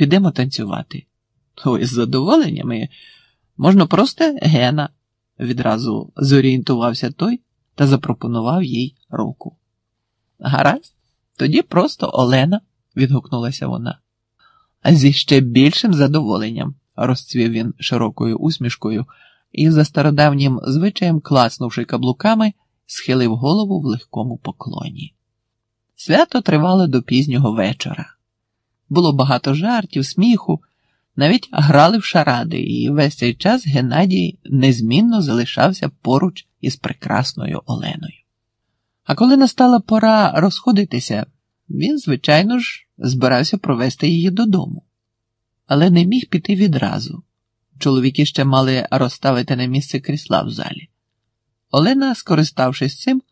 підемо танцювати. Ой, з задоволеннями можна просто Гена, відразу зорієнтувався той та запропонував їй руку. Гаразд, тоді просто Олена, відгукнулася вона. А зі ще більшим задоволенням, розцвів він широкою усмішкою і за стародавнім звичаєм, класнувши каблуками, схилив голову в легкому поклоні. Свято тривало до пізнього вечора. Було багато жартів, сміху, навіть грали в шаради, і весь цей час Геннадій незмінно залишався поруч із прекрасною Оленою. А коли настала пора розходитися, він, звичайно ж, збирався провести її додому, але не міг піти відразу. Чоловіки ще мали розставити на місце крісла в залі. Олена, скориставшись цим,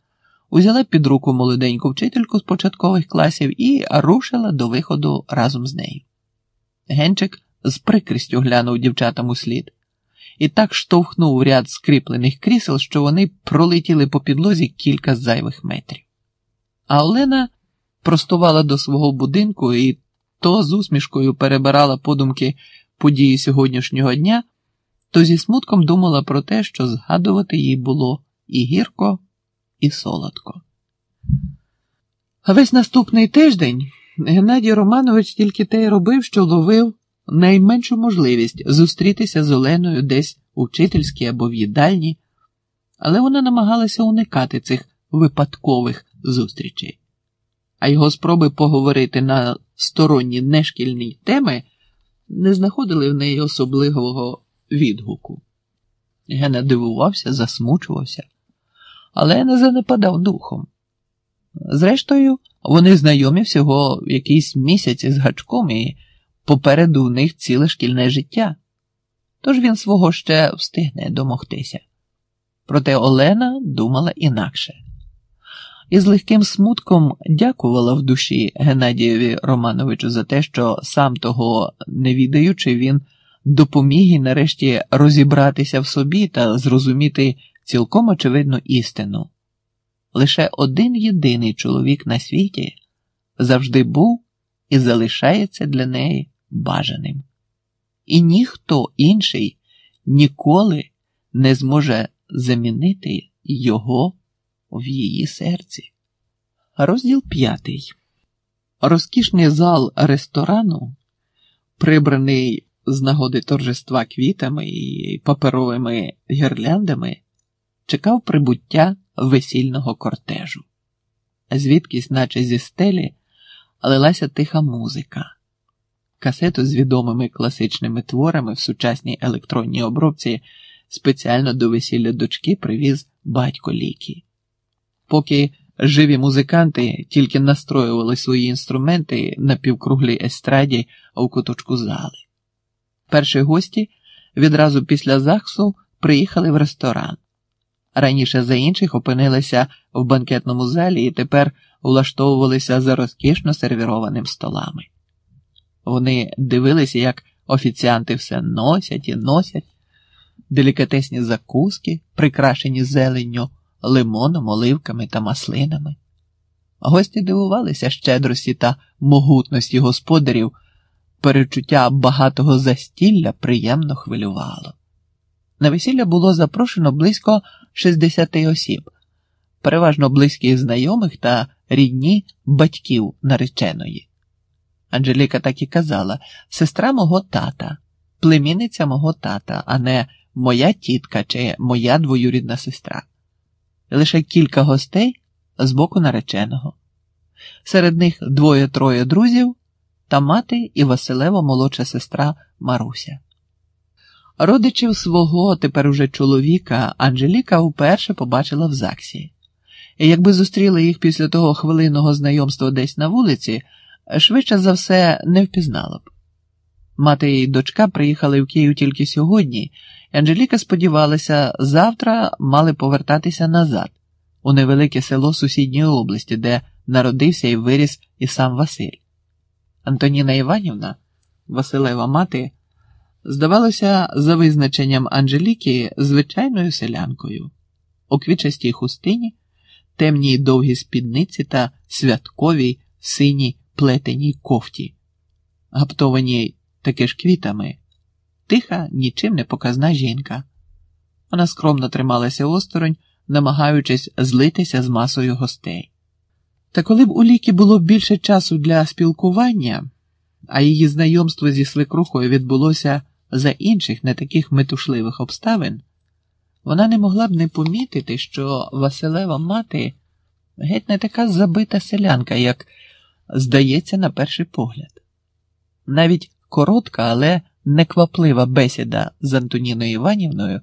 узяла під руку молоденьку вчительку з початкових класів і рушила до виходу разом з нею. Генчик з прикрістю глянув дівчатам у слід і так штовхнув ряд скріплених крісел, що вони пролетіли по підлозі кілька зайвих метрів. А Олена простувала до свого будинку і то з усмішкою перебирала подумки події сьогоднішнього дня, то зі смутком думала про те, що згадувати їй було і гірко, і солодко. Весь наступний тиждень Геннадій Романович тільки те й робив, що ловив найменшу можливість зустрітися з Оленою десь у вчительській або в їдальні, але вона намагалася уникати цих випадкових зустрічей, а його спроби поговорити на сторонні нешкільні теми не знаходили в неї особливого відгуку. Гена дивувався, засмучувався, але не занепадав духом. Зрештою, вони знайомі всього якийсь місяць із гачком, і попереду в них ціле шкільне життя, тож він свого ще встигне домогтися. Проте Олена думала інакше. І з легким смутком дякувала в душі Геннадієві Романовичу за те, що сам того не відаючи, він допоміг і нарешті розібратися в собі та зрозуміти цілком очевидну істину. Лише один єдиний чоловік на світі завжди був і залишається для неї бажаним. І ніхто інший ніколи не зможе замінити його в її серці. Розділ п'ятий. Розкішний зал ресторану, прибраний з нагоди торжества квітами і паперовими гірляндами, чекав прибуття весільного кортежу. Звідкись, наче зі стелі, лилася тиха музика. Касету з відомими класичними творами в сучасній електронній обробці спеціально до весілля дочки привіз батько ліки. Поки живі музиканти тільки настроювали свої інструменти на півкруглій естраді у куточку зали. Перші гості відразу після ЗАГСу приїхали в ресторан. Раніше за інших опинилися в банкетному залі і тепер влаштовувалися за розкішно сервірованим столами. Вони дивилися, як офіціанти все носять і носять, делікатесні закуски, прикрашені зеленню, лимоном, оливками та маслинами. Гості дивувалися щедрості та могутності господарів, перечуття багатого застілля приємно хвилювало. На весілля було запрошено близько 60 осіб, переважно близьких знайомих та рідні батьків нареченої. Анжеліка так і казала сестра мого тата, племінниця мого тата, а не моя тітка чи моя двоюрідна сестра. Лише кілька гостей з боку нареченого. Серед них двоє-троє друзів та мати і Василева молодша сестра Маруся. Родичів свого тепер уже чоловіка Анжеліка вперше побачила в ЗАГСі. І якби зустріли їх після того хвилинного знайомства десь на вулиці, швидше за все не впізнала б. Мати і дочка приїхали в Київ тільки сьогодні, і Анжеліка сподівалася, завтра мали повертатися назад, у невелике село сусідньої області, де народився і виріс і сам Василь. Антоніна Іванівна, Василева мати, здавалося, за визначенням Анжеліки звичайною селянкою, у квічастій хустині, темній довгій спідниці та святковій синій плетеній кофті, гаптованій таки ж квітами, тиха, нічим не показна жінка. Вона скромно трималася осторонь, намагаючись злитися з масою гостей. Та коли б у ліки було більше часу для спілкування, а її знайомство зі свекрухою відбулося за інших не таких метушливих обставин, вона не могла б не помітити, що Василева мати геть не така забита селянка, як здається, на перший погляд. Навіть коротка, але некваплива бесіда з Антоніною Іванівною.